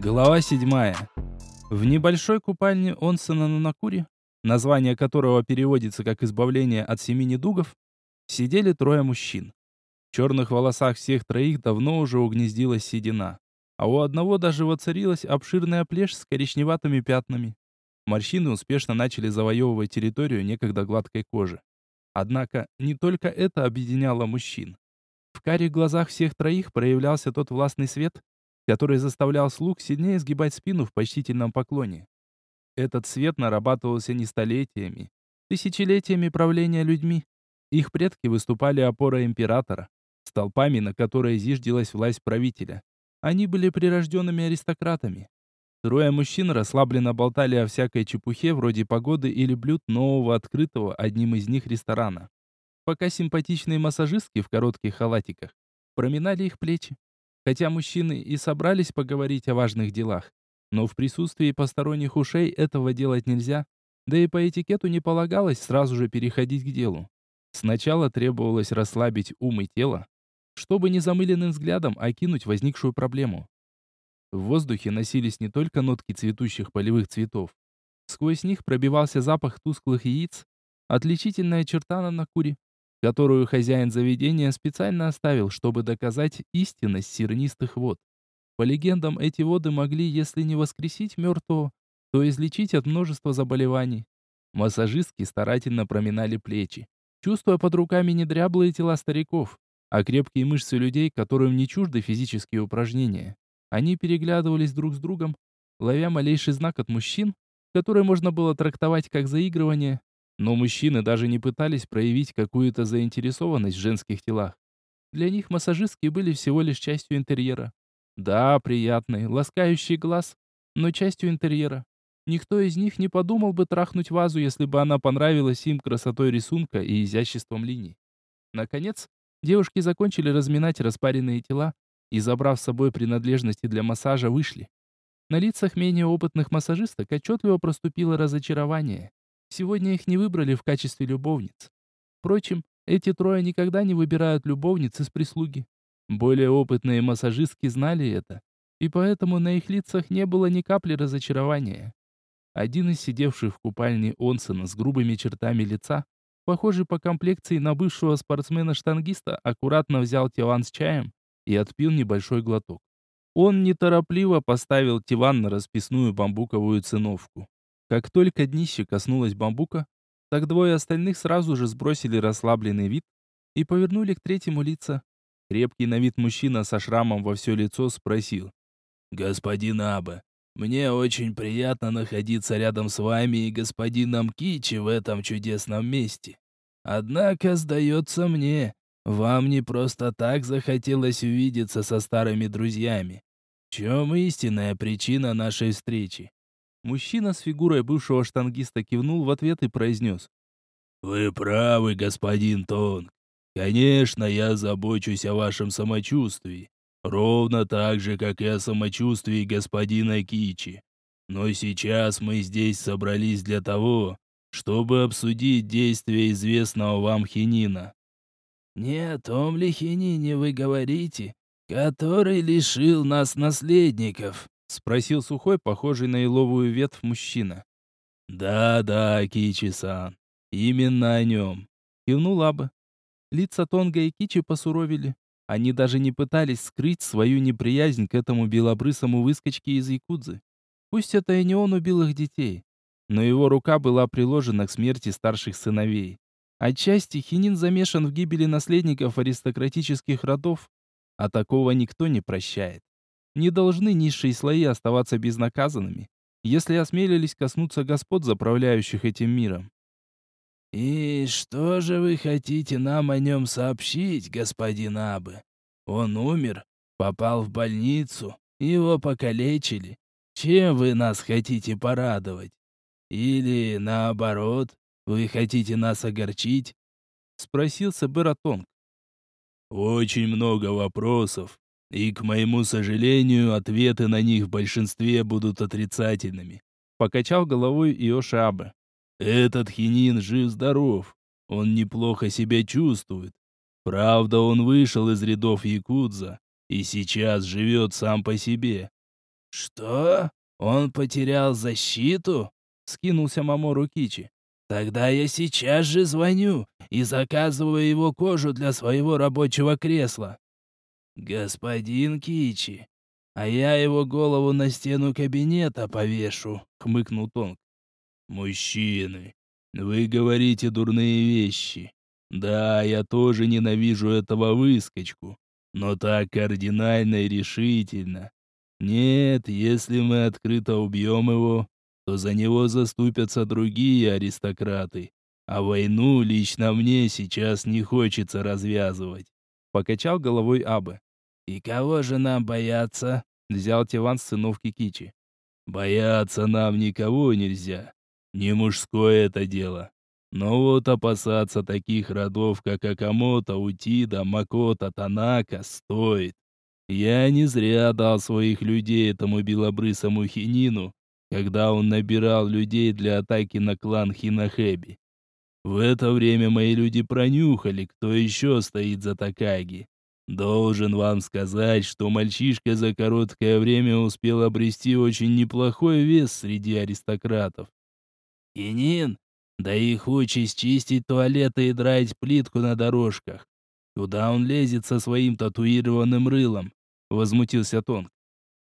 Глава 7. В небольшой купальне Онсена на Накуре, название которого переводится как «избавление от семи недугов», сидели трое мужчин. В черных волосах всех троих давно уже угнездилась седина, а у одного даже воцарилась обширная плешь с коричневатыми пятнами. Морщины успешно начали завоевывать территорию некогда гладкой кожи. Однако не только это объединяло мужчин. В карих глазах всех троих проявлялся тот властный свет, который заставлял слуг сильнее сгибать спину в почтительном поклоне. Этот свет нарабатывался не столетиями, тысячелетиями правления людьми. Их предки выступали опорой императора, столпами, на которые зиждилась власть правителя. Они были прирожденными аристократами. Трое мужчин расслабленно болтали о всякой чепухе вроде погоды или блюд нового открытого одним из них ресторана. Пока симпатичные массажистки в коротких халатиках проминали их плечи. Хотя мужчины и собрались поговорить о важных делах, но в присутствии посторонних ушей этого делать нельзя, да и по этикету не полагалось сразу же переходить к делу. Сначала требовалось расслабить ум и тело, чтобы незамыленным взглядом окинуть возникшую проблему. В воздухе носились не только нотки цветущих полевых цветов. Сквозь них пробивался запах тусклых яиц, отличительная черта на накуре, которую хозяин заведения специально оставил, чтобы доказать истинность сернистых вод. По легендам, эти воды могли, если не воскресить мертвого, то излечить от множества заболеваний. Массажистки старательно проминали плечи, чувствуя под руками не дряблые тела стариков, а крепкие мышцы людей, которым не чужды физические упражнения. Они переглядывались друг с другом, ловя малейший знак от мужчин, который можно было трактовать как заигрывание, но мужчины даже не пытались проявить какую-то заинтересованность в женских телах. Для них массажистки были всего лишь частью интерьера. Да, приятный, ласкающий глаз, но частью интерьера. Никто из них не подумал бы трахнуть вазу, если бы она понравилась им красотой рисунка и изяществом линий. Наконец, девушки закончили разминать распаренные тела и, забрав с собой принадлежности для массажа, вышли. На лицах менее опытных массажисток отчетливо проступило разочарование. Сегодня их не выбрали в качестве любовниц. Впрочем, эти трое никогда не выбирают любовниц из прислуги. Более опытные массажистки знали это, и поэтому на их лицах не было ни капли разочарования. Один из сидевших в купальне Онсена с грубыми чертами лица, похожий по комплекции на бывшего спортсмена-штангиста, аккуратно взял тиван с чаем и отпил небольшой глоток. Он неторопливо поставил тиван на расписную бамбуковую циновку. Как только днище коснулось бамбука, так двое остальных сразу же сбросили расслабленный вид и повернули к третьему лица. Крепкий на вид мужчина со шрамом во все лицо спросил. «Господин Аба, мне очень приятно находиться рядом с вами и господином Кичи в этом чудесном месте. Однако, сдается мне, вам не просто так захотелось увидеться со старыми друзьями. В чем истинная причина нашей встречи? Мужчина с фигурой бывшего штангиста кивнул в ответ и произнес. «Вы правы, господин Тонг. Конечно, я забочусь о вашем самочувствии. Ровно так же, как и о самочувствии господина Кичи. Но сейчас мы здесь собрались для того, чтобы обсудить действия известного вам хинина». «Не о том ли хинине вы говорите, который лишил нас наследников?» — спросил сухой, похожий на еловую ветвь мужчина. «Да-да, Кичи-сан, именно о нем», — кивнул Аба. Лица Тонга и Кичи посуровили. Они даже не пытались скрыть свою неприязнь к этому белобрысому выскочке из Якудзы. Пусть это и не он убил их детей, но его рука была приложена к смерти старших сыновей. Отчасти Хинин замешан в гибели наследников аристократических родов, а такого никто не прощает. Не должны низшие слои оставаться безнаказанными, если осмелились коснуться господ, заправляющих этим миром. «И что же вы хотите нам о нем сообщить, господин Абы? Он умер, попал в больницу, его покалечили. Чем вы нас хотите порадовать? Или, наоборот, вы хотите нас огорчить?» — спросился Бератонг. «Очень много вопросов, и, к моему сожалению, ответы на них в большинстве будут отрицательными. Покачал головой Иошабе. Этот хинин жив-здоров. Он неплохо себя чувствует. Правда, он вышел из рядов Якудза и сейчас живет сам по себе. «Что? Он потерял защиту?» — скинулся Мамору Кичи. «Тогда я сейчас же звоню и заказываю его кожу для своего рабочего кресла». «Господин Кичи, а я его голову на стену кабинета повешу», — хмыкнул Тонг. «Мужчины, вы говорите дурные вещи. Да, я тоже ненавижу этого выскочку, но так кардинально и решительно. Нет, если мы открыто убьем его, то за него заступятся другие аристократы. А войну лично мне сейчас не хочется развязывать. Покачал головой Абы. «И кого же нам бояться?» Взял Тиван с сыновки Кичи. «Бояться нам никого нельзя. Не мужское это дело. Но вот опасаться таких родов, как Акамото, Утида, Макота, Танака, стоит. Я не зря дал своих людей этому белобрысому хинину, когда он набирал людей для атаки на клан Хинахэби. В это время мои люди пронюхали, кто еще стоит за Такаги. Должен вам сказать, что мальчишка за короткое время успел обрести очень неплохой вес среди аристократов. Хинин, да их участь чистить туалеты и драить плитку на дорожках. Куда он лезет со своим татуированным рылом? возмутился Тонг.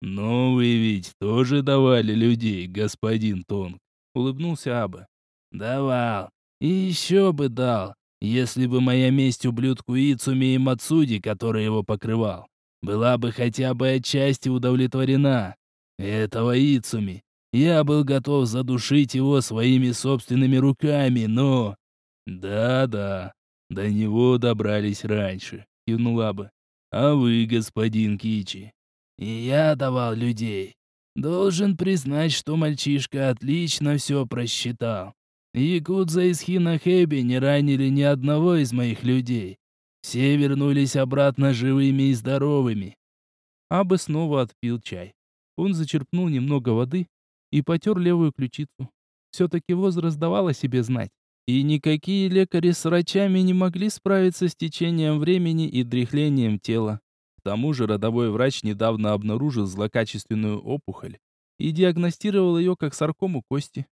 «Но вы ведь тоже давали людей, господин Тонг», — улыбнулся Аба. «Давал. И еще бы дал, если бы моя месть ублюдку Ицуми и Мацуди, который его покрывал, была бы хотя бы отчасти удовлетворена. Этого Ицуми. Я был готов задушить его своими собственными руками, но... Да-да, до него добрались раньше, кивнул Аба. А вы, господин Кичи? И я давал людей. Должен признать, что мальчишка отлично все просчитал. Якудза из Хинахэби не ранили ни одного из моих людей. Все вернулись обратно живыми и здоровыми. Абы снова отпил чай. Он зачерпнул немного воды и потер левую ключицу. Все-таки возраст давал о себе знать. И никакие лекари с врачами не могли справиться с течением времени и дряхлением тела. К тому же родовой врач недавно обнаружил злокачественную опухоль и диагностировал ее как саркому кости.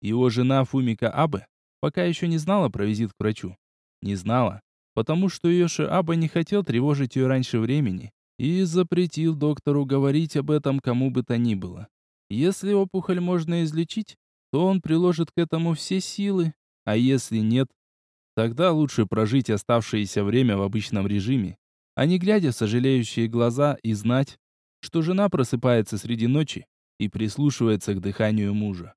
Его жена Фумика Абе пока еще не знала про визит к врачу. Не знала, потому что Йоши Абе не хотел тревожить ее раньше времени и запретил доктору говорить об этом кому бы то ни было. Если опухоль можно излечить, то он приложит к этому все силы, а если нет, тогда лучше прожить оставшееся время в обычном режиме, а не глядя в сожалеющие глаза и знать, что жена просыпается среди ночи и прислушивается к дыханию мужа.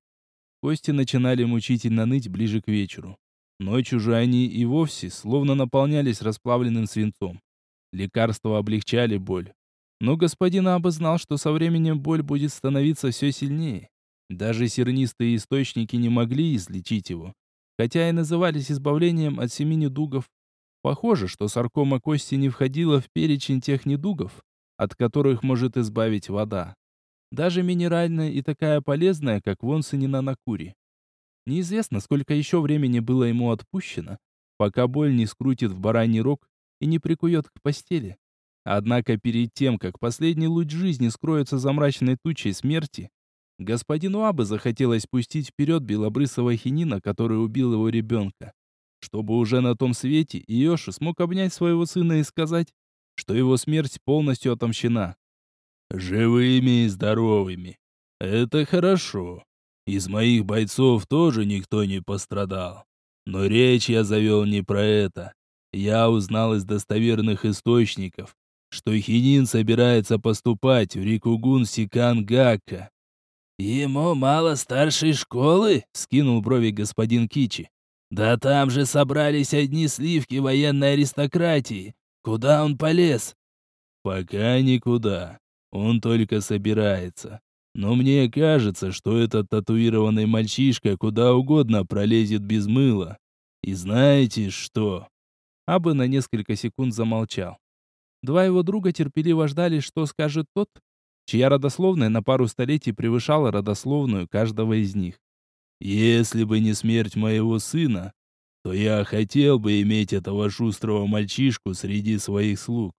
Кости начинали мучительно ныть ближе к вечеру. Ночью же они и вовсе словно наполнялись расплавленным свинцом. Лекарства облегчали боль. Но господин Аба знал, что со временем боль будет становиться все сильнее. Даже сернистые источники не могли излечить его, хотя и назывались избавлением от семи недугов. Похоже, что саркома кости не входила в перечень тех недугов, от которых может избавить вода. Даже минеральная и такая полезная, как вонсанина на куре. Неизвестно, сколько еще времени было ему отпущено, пока боль не скрутит в бараний рог и не прикует к постели. Однако перед тем, как последний луч жизни скроется за мрачной тучей смерти, Господину Абы захотелось пустить вперед белобрысого хинина, который убил его ребенка. Чтобы уже на том свете Иоши смог обнять своего сына и сказать, что его смерть полностью отомщена. «Живыми и здоровыми. Это хорошо. Из моих бойцов тоже никто не пострадал. Но речь я завел не про это. Я узнал из достоверных источников, что Хинин собирается поступать в Рикугун Сикангака. «Ему мало старшей школы?» — скинул брови господин Кичи. «Да там же собрались одни сливки военной аристократии. Куда он полез?» «Пока никуда. Он только собирается. Но мне кажется, что этот татуированный мальчишка куда угодно пролезет без мыла. И знаете что?» Абы на несколько секунд замолчал. Два его друга терпеливо ждали, что скажет тот, чья родословная на пару столетий превышала родословную каждого из них. «Если бы не смерть моего сына, то я хотел бы иметь этого шустрого мальчишку среди своих слуг.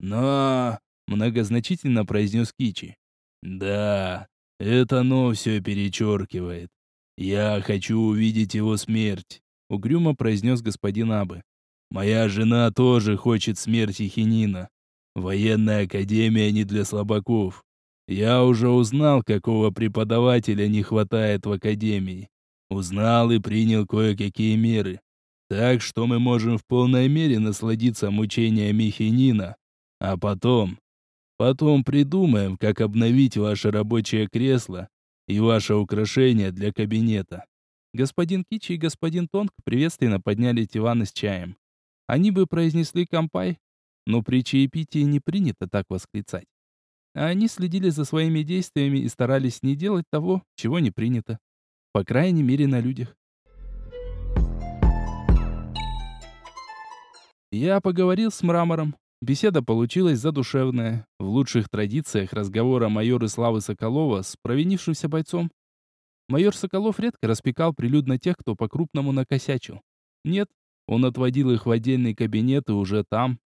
Но...» — многозначительно произнес Кичи. Да, это оно все перечеркивает. Я хочу увидеть его смерть, угрюмо произнес господин Абы. Моя жена тоже хочет смерти Хинина. Военная академия не для слабаков. Я уже узнал, какого преподавателя не хватает в академии. Узнал и принял кое-какие меры. Так что мы можем в полной мере насладиться мучениями Хинина. А потом... Потом придумаем, как обновить ваше рабочее кресло и ваше украшение для кабинета. Господин Кичи и господин Тонг приветственно подняли диваны с чаем. Они бы произнесли компай, но при чаепитии не принято так восклицать. А они следили за своими действиями и старались не делать того, чего не принято. По крайней мере, на людях. Я поговорил с Мрамором. Беседа получилась задушевная, в лучших традициях разговора майора Славы Соколова с провинившимся бойцом. Майор Соколов редко распекал прилюдно тех, кто по-крупному накосячил. Нет, он отводил их в отдельный кабинет и уже там.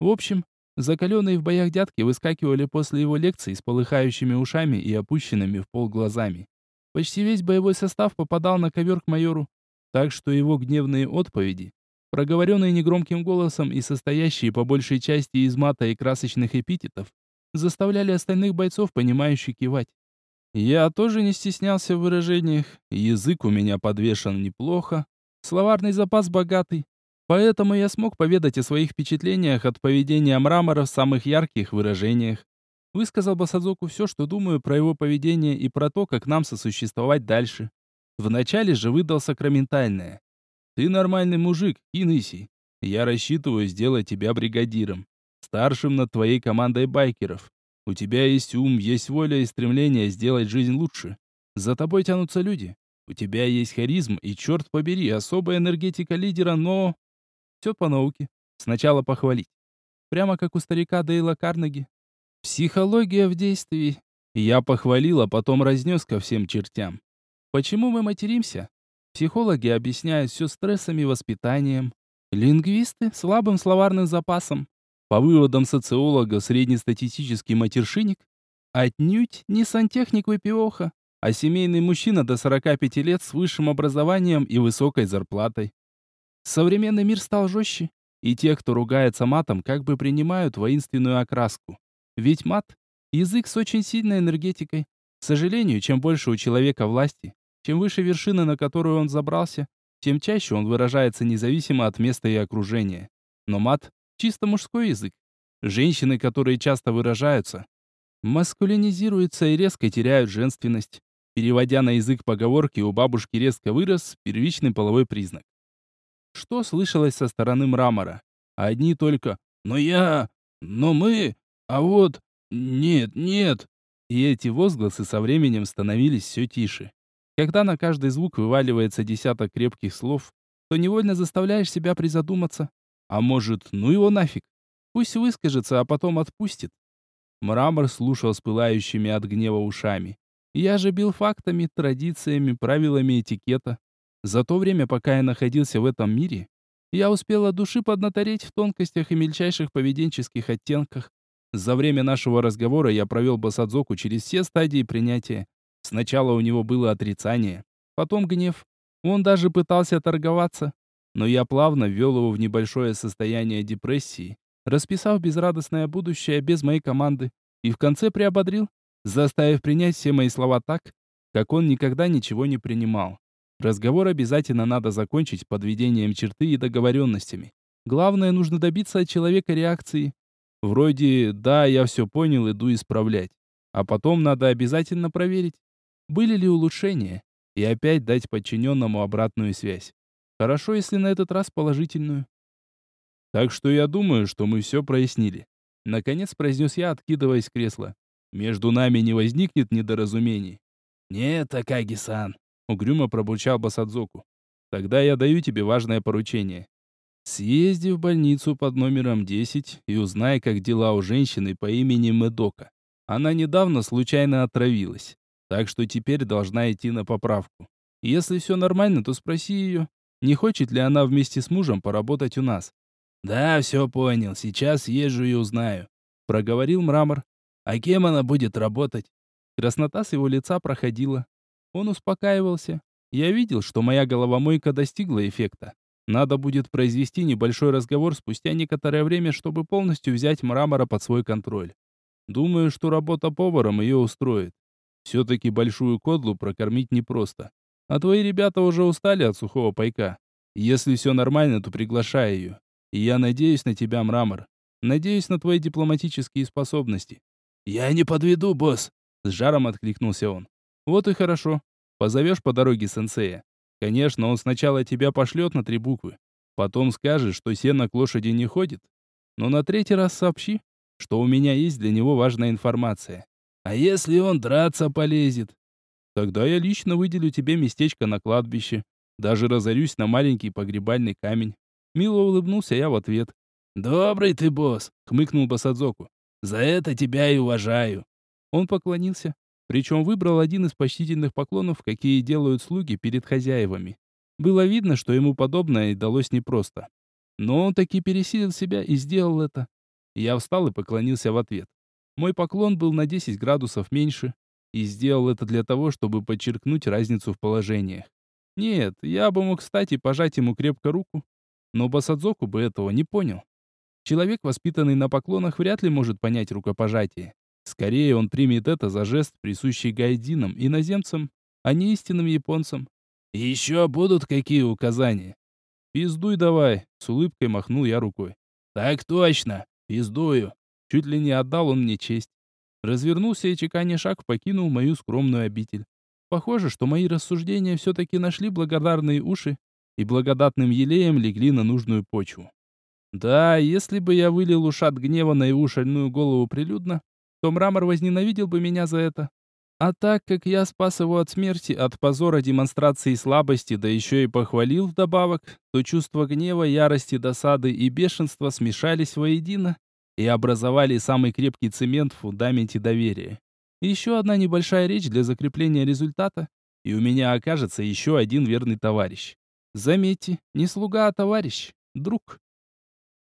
В общем, закаленные в боях дядки выскакивали после его лекции с полыхающими ушами и опущенными в пол глазами. Почти весь боевой состав попадал на ковер к майору, так что его гневные отповеди проговоренные негромким голосом и состоящие по большей части из мата и красочных эпитетов, заставляли остальных бойцов, понимающе кивать. Я тоже не стеснялся в выражениях, язык у меня подвешен неплохо, словарный запас богатый, поэтому я смог поведать о своих впечатлениях от поведения мрамора в самых ярких выражениях. Высказал Басадзоку все, что думаю про его поведение и про то, как нам сосуществовать дальше. Вначале же выдал сакраментальное. Ты нормальный мужик, Киныси. Я рассчитываю сделать тебя бригадиром, старшим над твоей командой байкеров. У тебя есть ум, есть воля и стремление сделать жизнь лучше. За тобой тянутся люди. У тебя есть харизм и, черт побери, особая энергетика лидера, но... Все по науке. Сначала похвалить. Прямо как у старика Дейла Карнеги. Психология в действии. Я похвалил, а потом разнес ко всем чертям. Почему мы материмся? Психологи объясняют все стрессами и воспитанием. Лингвисты – слабым словарным запасом. По выводам социолога, среднестатистический матершинник – отнюдь не сантехник-выпивоха, а семейный мужчина до 45 лет с высшим образованием и высокой зарплатой. Современный мир стал жестче, и те, кто ругается матом, как бы принимают воинственную окраску. Ведь мат – язык с очень сильной энергетикой. К сожалению, чем больше у человека власти, чем выше вершина, на которую он забрался, тем чаще он выражается независимо от места и окружения. Но мат — чисто мужской язык. Женщины, которые часто выражаются, маскулинизируются и резко теряют женственность. Переводя на язык поговорки, у бабушки резко вырос первичный половой признак. Что слышалось со стороны мрамора? Одни только «но я», «но мы», «а вот», «нет, нет». И эти возгласы со временем становились все тише. Когда на каждый звук вываливается десяток крепких слов, то невольно заставляешь себя призадуматься. А может, ну его нафиг? Пусть выскажется, а потом отпустит. Мрамор слушал с пылающими от гнева ушами. Я же бил фактами, традициями, правилами этикета. За то время, пока я находился в этом мире, я успел от души поднатореть в тонкостях и мельчайших поведенческих оттенках. За время нашего разговора я провел Басадзоку через все стадии принятия. Сначала у него было отрицание, потом гнев. Он даже пытался торговаться, но я плавно ввел его в небольшое состояние депрессии, расписав безрадостное будущее без моей команды, и в конце приободрил, заставив принять все мои слова так, как он никогда ничего не принимал. Разговор обязательно надо закончить подведением черты и договоренностями. Главное, нужно добиться от человека реакции. Вроде «да, я все понял, иду исправлять». А потом надо обязательно проверить, были ли улучшения, и опять дать подчиненному обратную связь. Хорошо, если на этот раз положительную. Так что я думаю, что мы все прояснили. Наконец произнес я, откидываясь с кресла. Между нами не возникнет недоразумений. Нет, Такаги-сан, угрюмо пробурчал Басадзоку. Тогда я даю тебе важное поручение. Съезди в больницу под номером 10 и узнай, как дела у женщины по имени Медока. Она недавно случайно отравилась. Так что теперь должна идти на поправку. Если все нормально, то спроси ее, не хочет ли она вместе с мужем поработать у нас. «Да, все понял, сейчас езжу и узнаю», — проговорил Мрамор. «А кем она будет работать?» Краснота с его лица проходила. Он успокаивался. Я видел, что моя головомойка достигла эффекта. Надо будет произвести небольшой разговор спустя некоторое время, чтобы полностью взять мрамора под свой контроль. Думаю, что работа поваром ее устроит. Все-таки большую кодлу прокормить непросто. А твои ребята уже устали от сухого пайка. Если все нормально, то приглашай ее. И я надеюсь на тебя, Мрамор. Надеюсь на твои дипломатические способности. Я не подведу, босс. С жаром откликнулся он. Вот и хорошо. Позовешь по дороге сенсея. Конечно, он сначала тебя пошлет на три буквы. Потом скажешь, что сено к лошади не ходит. Но на третий раз сообщи, что у меня есть для него важная информация. А если он драться полезет? Тогда я лично выделю тебе местечко на кладбище. Даже разорюсь на маленький погребальный камень. Мило улыбнулся я в ответ. «Добрый ты, босс!» — хмыкнул Басадзоку. «За это тебя и уважаю!» Он поклонился, причем выбрал один из почтительных поклонов, какие делают слуги перед хозяевами. Было видно, что ему подобное далось непросто. Но он таки пересилил себя и сделал это. Я встал и поклонился в ответ. Мой поклон был на 10 градусов меньше, и сделал это для того, чтобы подчеркнуть разницу в положениях. Нет, я бы мог встать и пожать ему крепко руку, но Басадзоку бы этого не понял. Человек, воспитанный на поклонах, вряд ли может понять рукопожатие. Скорее, он примет это за жест, присущий гайдинам, иноземцам, а не истинным японцам. «Еще будут какие указания?» «Пиздуй давай», — с улыбкой махнул я рукой. «Так точно, пиздую». Чуть ли не отдал он мне честь. Развернулся и чеканя шаг покинул мою скромную обитель. Похоже, что мои рассуждения все-таки нашли благодарные уши и благодатным елеем легли на нужную почву. Да, если бы я вылил ушат гнева на его шальную голову прилюдно, то мрамор возненавидел бы меня за это. А так как я спас его от смерти, от позора демонстрации слабости, да еще и похвалил вдобавок, то чувства гнева, ярости, досады и бешенства смешались воедино и образовали самый крепкий цемент в фундаменте доверия. Еще одна небольшая речь для закрепления результата, и у меня окажется еще один верный товарищ. Заметьте, не слуга, а товарищ, друг.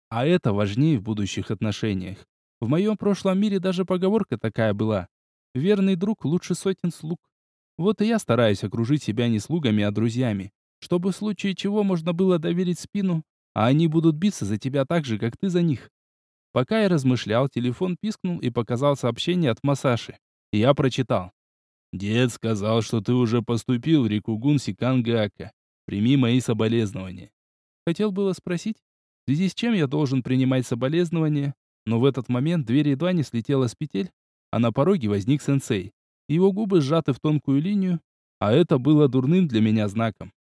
А это важнее в будущих отношениях. В моем прошлом мире даже поговорка такая была. Верный друг лучше сотен слуг. Вот и я стараюсь окружить себя не слугами, а друзьями, чтобы в случае чего можно было доверить спину, а они будут биться за тебя так же, как ты за них. Пока я размышлял, телефон пискнул и показал сообщение от Масаши. Я прочитал. «Дед сказал, что ты уже поступил в Рикугун Сикангака. Прими мои соболезнования». Хотел было спросить, в связи с чем я должен принимать соболезнования, но в этот момент дверь едва не слетела с петель, а на пороге возник сенсей. Его губы сжаты в тонкую линию, а это было дурным для меня знаком.